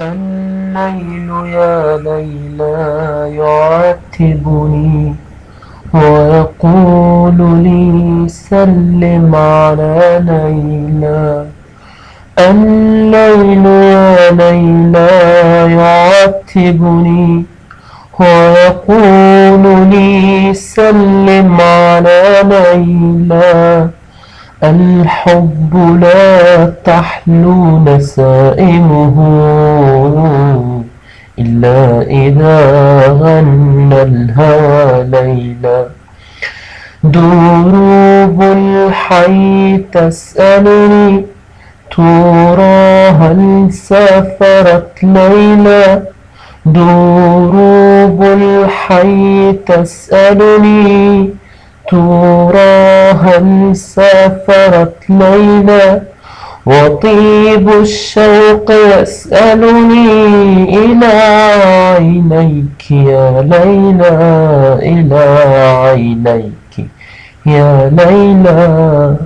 الليل يا ليلى يعاتبني ويقول لي سلم على ليلى. الليل يا ليلى يعاتبني ويقول لي سلم على ليلى. الحب لا تحلو نسائمه إلا إذا غنى الهوى ليلا. دروب الحي تسألني ترى هل سافرت ليلى دروب الحي تسألني ترى هل سافرت ليلى وطيب الشوق يسألني إلى عينيك يا ليلى إلى عينيك يا ليلى.